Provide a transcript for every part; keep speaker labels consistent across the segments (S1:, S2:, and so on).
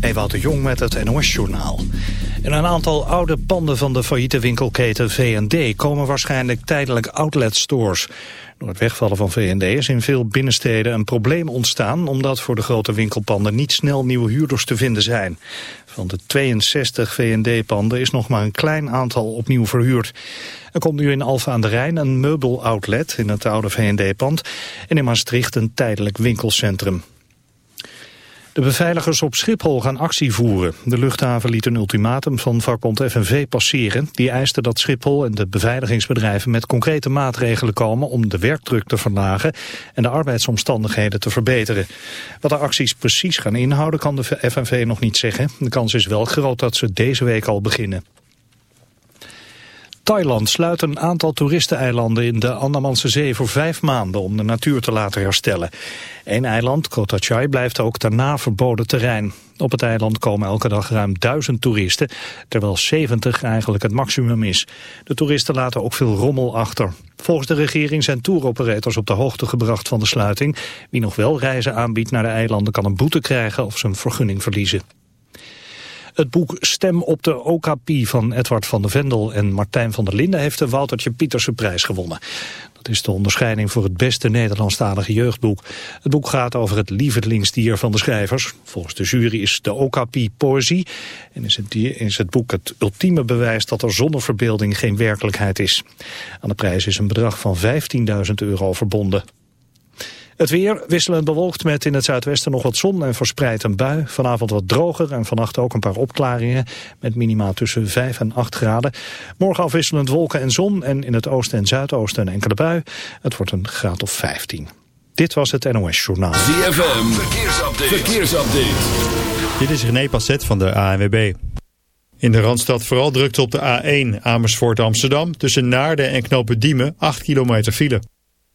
S1: Ewout de Jong met het NOS-journaal. In een aantal oude panden van de failliete winkelketen V&D komen waarschijnlijk tijdelijk outlet-stores. Door het wegvallen van V&D is in veel binnensteden een probleem ontstaan... omdat voor de grote winkelpanden niet snel nieuwe huurders te vinden zijn. Van de 62 V&D-panden is nog maar een klein aantal opnieuw verhuurd. Er komt nu in Alphen aan de Rijn een meubeloutlet in het oude V&D-pand... en in Maastricht een tijdelijk winkelcentrum. De beveiligers op Schiphol gaan actie voeren. De luchthaven liet een ultimatum van vakbond FNV passeren. Die eiste dat Schiphol en de beveiligingsbedrijven met concrete maatregelen komen om de werkdruk te verlagen en de arbeidsomstandigheden te verbeteren. Wat de acties precies gaan inhouden kan de FNV nog niet zeggen. De kans is wel groot dat ze deze week al beginnen. Thailand sluit een aantal toeristeneilanden in de Andamanse Zee voor vijf maanden om de natuur te laten herstellen. Eén eiland, Kota Chai, blijft ook daarna verboden terrein. Op het eiland komen elke dag ruim duizend toeristen, terwijl 70 eigenlijk het maximum is. De toeristen laten ook veel rommel achter. Volgens de regering zijn touroperators op de hoogte gebracht van de sluiting. Wie nog wel reizen aanbiedt naar de eilanden kan een boete krijgen of zijn vergunning verliezen. Het boek Stem op de Okapi van Edward van der Vendel en Martijn van der Linden heeft de Woutertje Pieterse prijs gewonnen. Dat is de onderscheiding voor het beste Nederlandstalige jeugdboek. Het boek gaat over het lievelingsdier van de schrijvers. Volgens de jury is de Okapi poëzie en is het, is het boek het ultieme bewijs dat er zonder verbeelding geen werkelijkheid is. Aan de prijs is een bedrag van 15.000 euro verbonden. Het weer wisselend bewolkt met in het zuidwesten nog wat zon en verspreid een bui. Vanavond wat droger en vannacht ook een paar opklaringen met minima tussen 5 en 8 graden. Morgen afwisselend wolken en zon en in het oosten en zuidoosten een enkele bui. Het wordt een graad of 15. Dit was het NOS Journaal.
S2: ZFM, verkeersupdate. verkeersupdate.
S3: Dit is René Passet van de ANWB. In de Randstad vooral drukte op de A1 Amersfoort Amsterdam. Tussen Naarden en Knopen Diemen 8 kilometer file.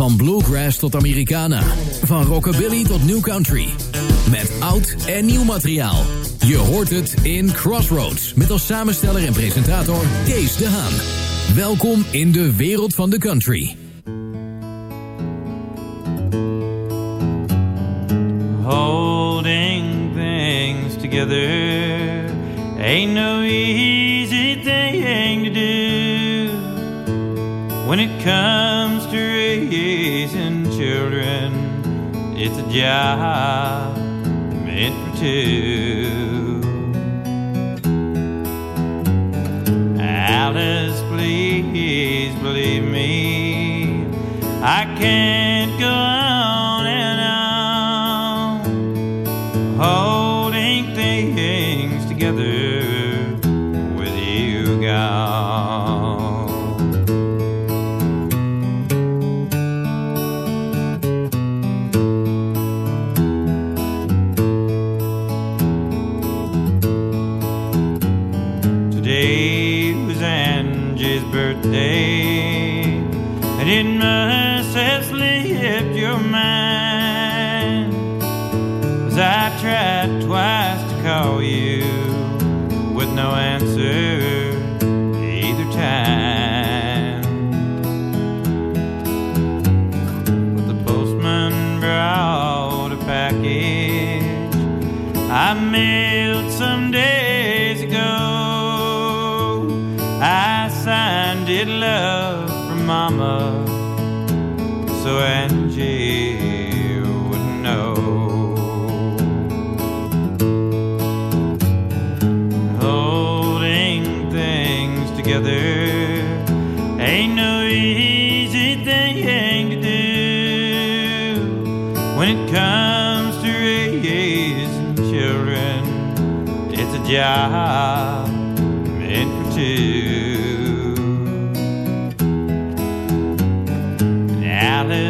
S4: Van bluegrass tot Americana. Van rockabilly tot new country. Met oud en nieuw materiaal. Je hoort het in Crossroads. Met als samensteller en presentator Kees de Haan. Welkom in de wereld van de country.
S5: holding things together ain't no easy thing to do when it comes to it's a job meant for two Alice,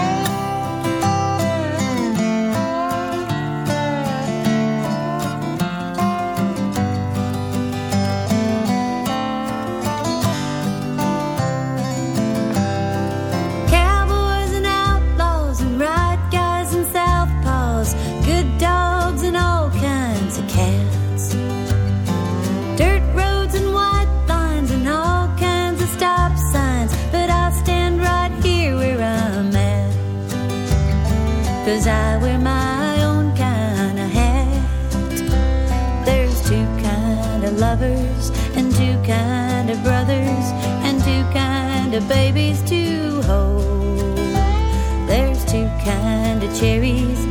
S6: Cause I wear my own kind of hat. There's two kind of lovers and two kind of brothers and two kind of babies to hold. There's two kind of cherries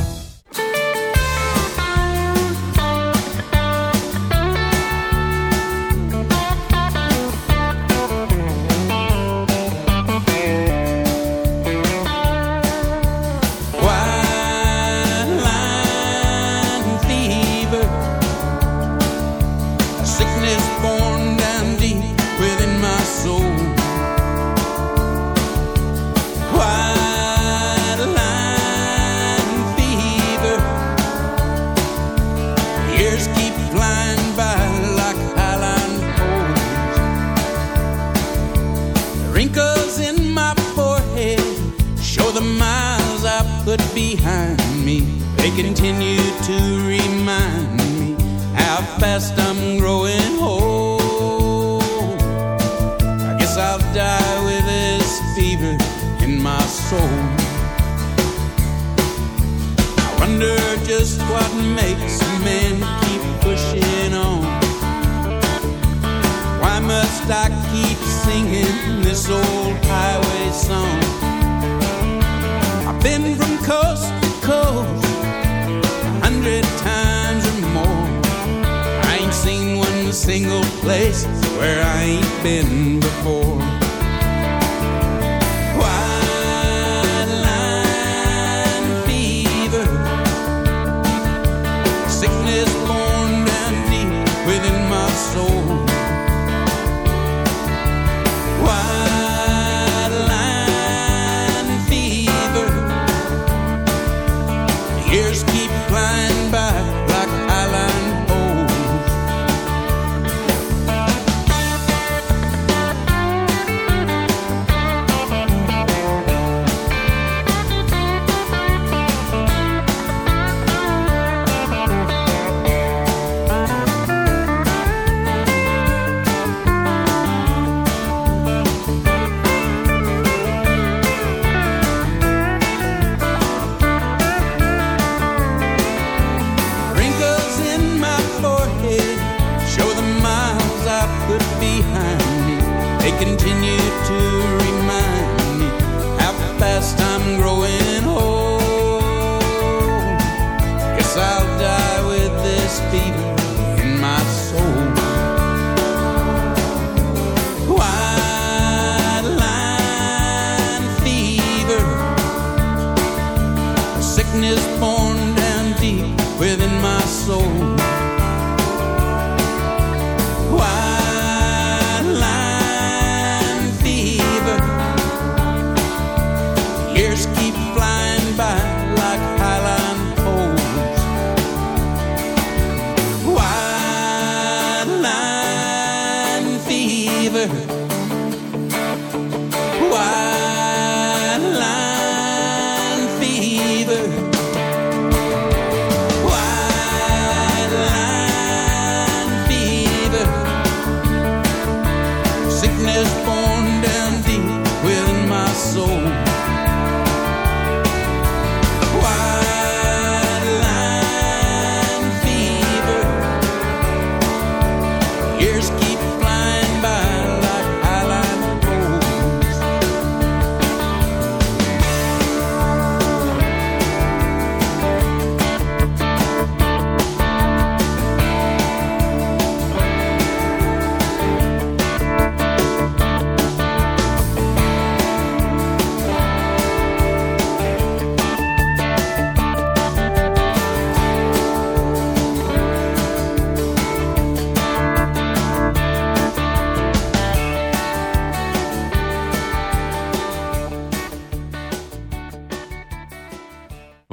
S7: Years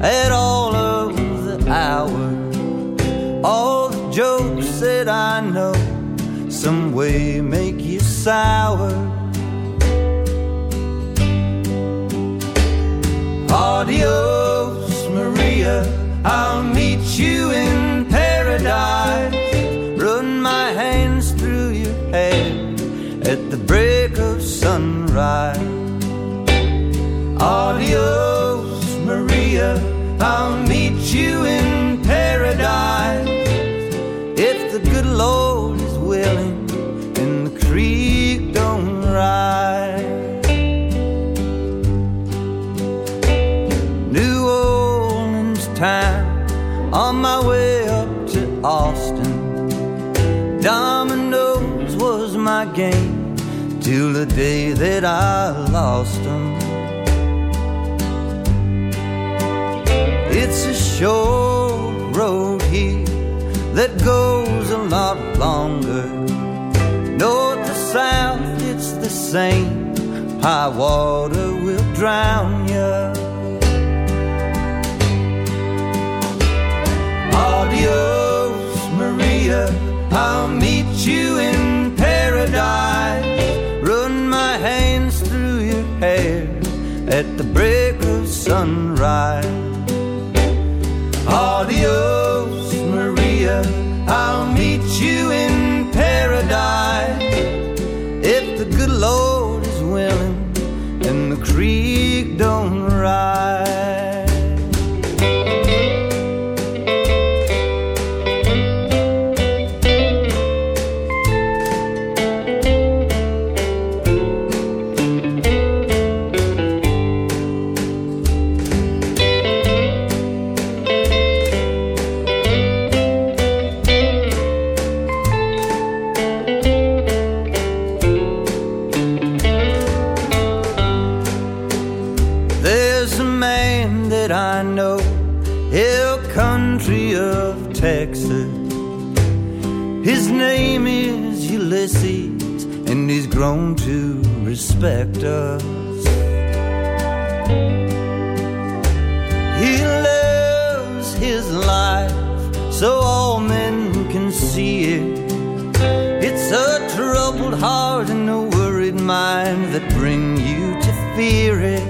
S8: at all of the hours, all the jokes that I know some way make you sour. Adios, the day that I lost them. It's a short road here that goes a lot longer. North to south, it's the same. High water will drown you. Adios, Maria. I'll meet you in break of sunrise. Adios, grown to respect us. He lives his life so all men can see it. It's a troubled heart and a worried mind that bring you to fear it.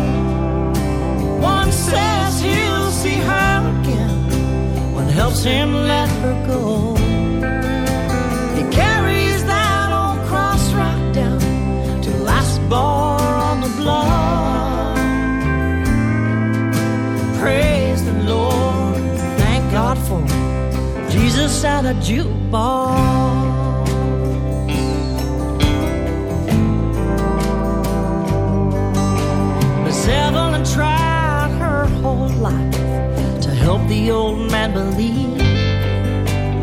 S9: See her again, one helps him let her go. He carries that old cross right down to last bar on the block. Praise the Lord, thank God for Jesus and a jukebox.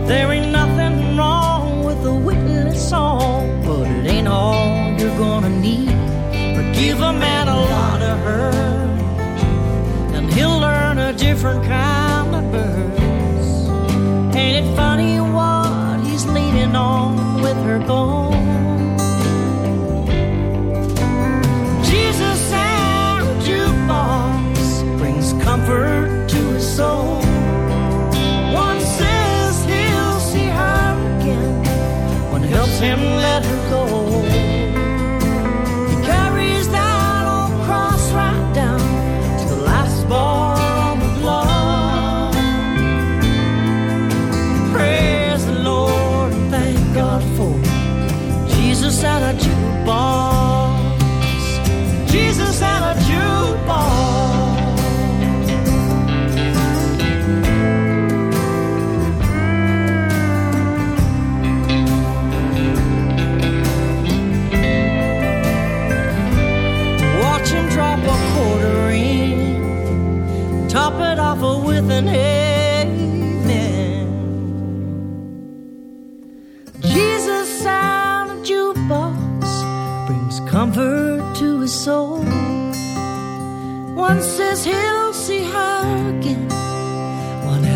S9: There ain't nothing wrong with a witness song, but it ain't all you're gonna need. But give a man a lot of her, and he'll learn a different kind of birds. Ain't it funny what he's leading on about you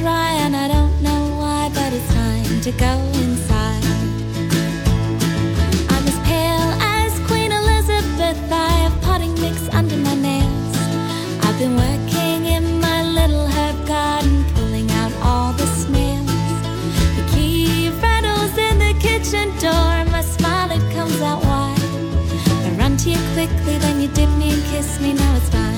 S10: dry and I don't know why, but it's time to go inside. I'm as pale as Queen Elizabeth, I have potting mix under my nails. I've been working in my little herb garden, pulling out all the snails. The key rattles in the kitchen door, and my smile, it comes out wide. I run to you quickly, then you dip me and kiss me, now it's time.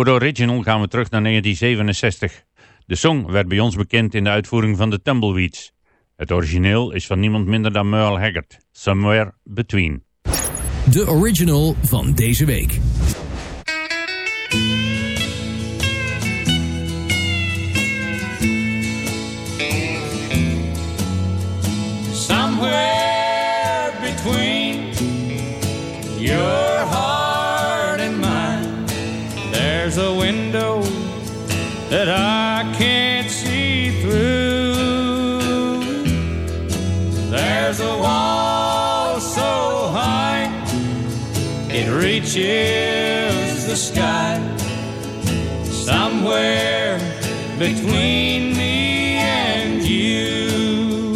S11: Voor de original gaan we terug naar 1967. De song werd bij ons bekend in de uitvoering van de Tumbleweeds. Het origineel is van niemand minder dan Merle Haggard, Somewhere Between.
S12: De original van deze week.
S5: Reaches the sky. Somewhere between me and you.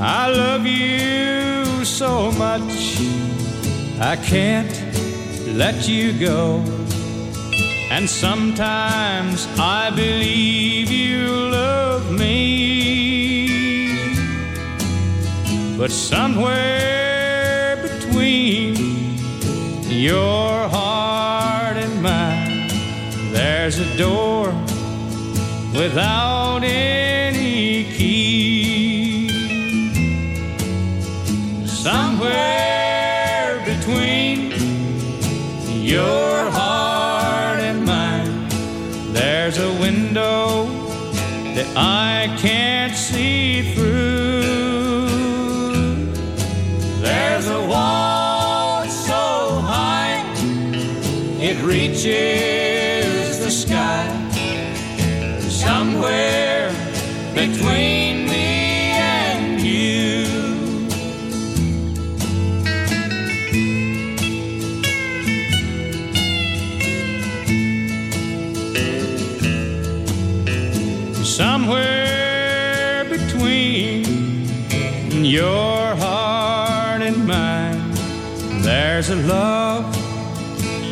S5: I love you so much, I can't let you go. And sometimes I believe you love me. But somewhere your heart and mine, there's a door without any key. Somewhere between your heart and mine, there's a window that I can't see through. Reaches the sky. Somewhere between me and you. somewhere between your heart and mine. There's a love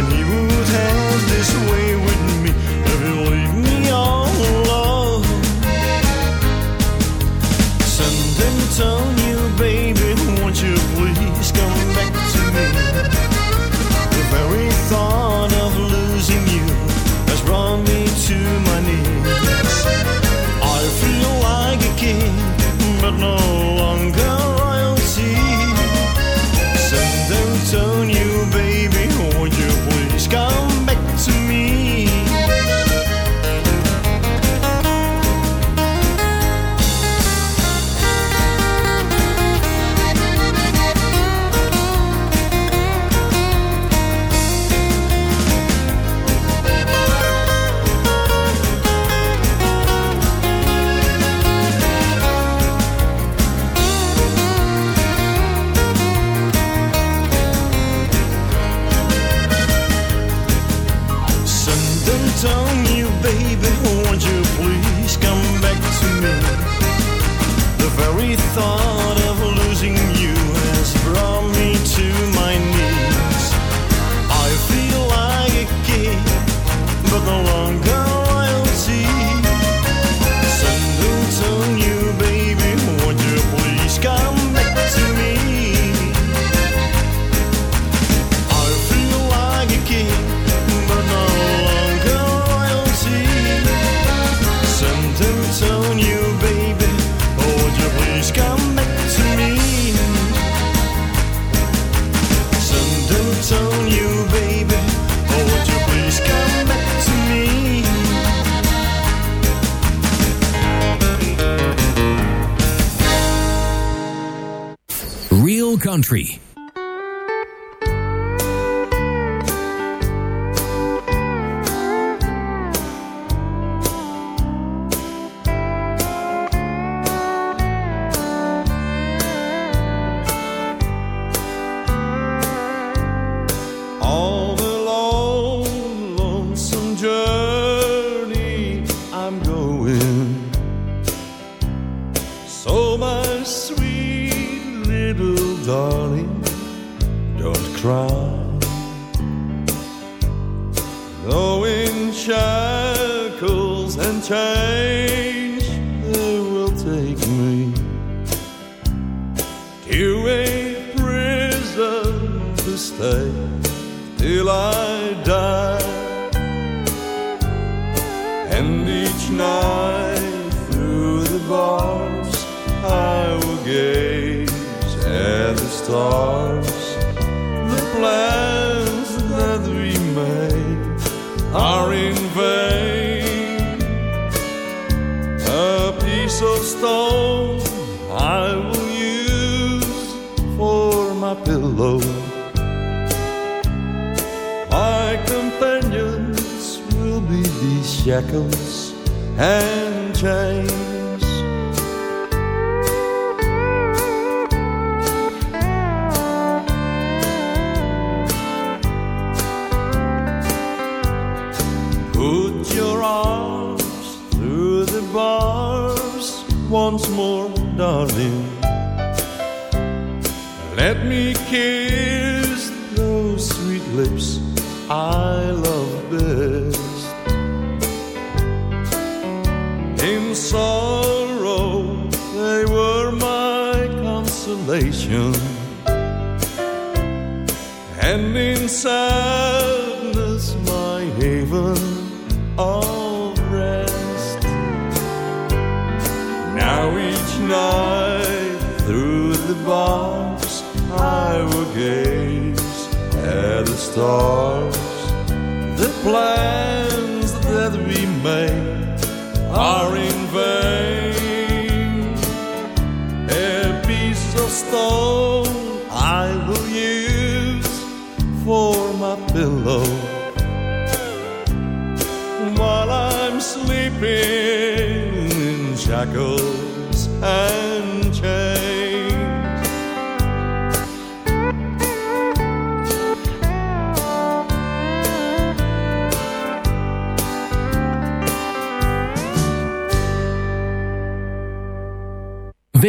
S13: And he would have this way
S4: country.
S14: I love best. In sorrow, they were my consolation, and in sadness, my haven of rest. Now each night through the bars, I will gaze at the stars plans that we make are in vain. A piece of stone I will use for my pillow while I'm sleeping in shackles.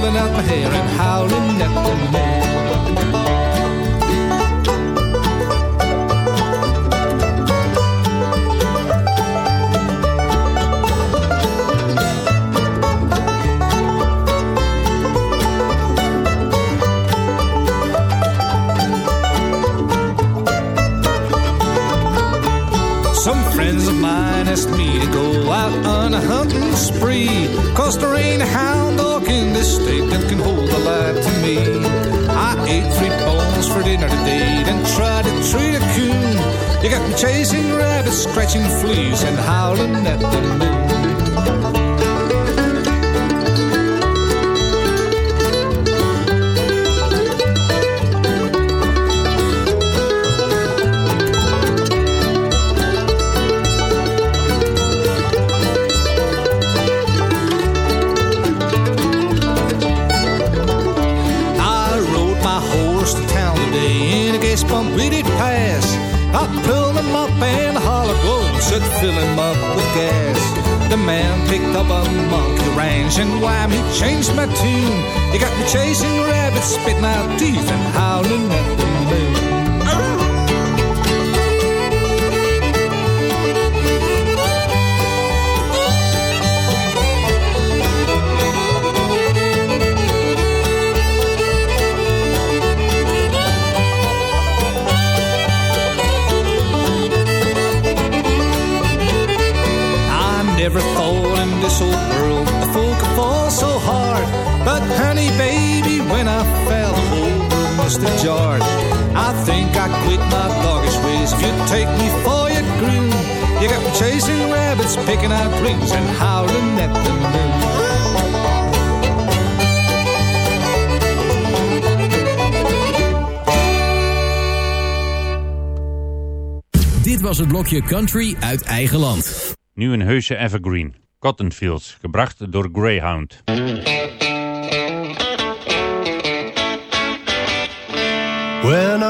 S15: pulling out my hair and howling at the moon. Teeth and picking out dreams, and howling at the moon.
S4: Dit was het blokje Country uit eigen land.
S11: Nu een heuse evergreen. Cotton Fields, gebracht door Greyhound.
S14: When I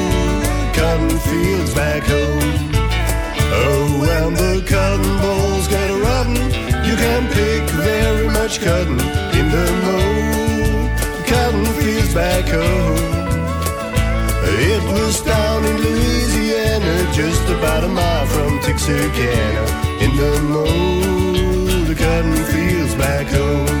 S14: cotton fields back home. Oh, when the cotton balls get rotten, you can pick very much cotton in the mow cotton fields back home. It was down in Louisiana, just about a mile from Texarkana, in the mow the cotton fields back home.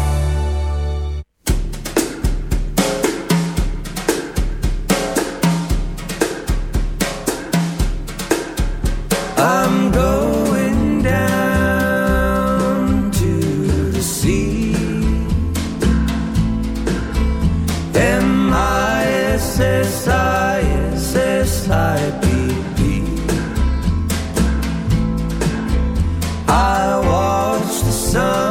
S8: M-I-S-S-I-S-S-I-P-P. I watch the sun.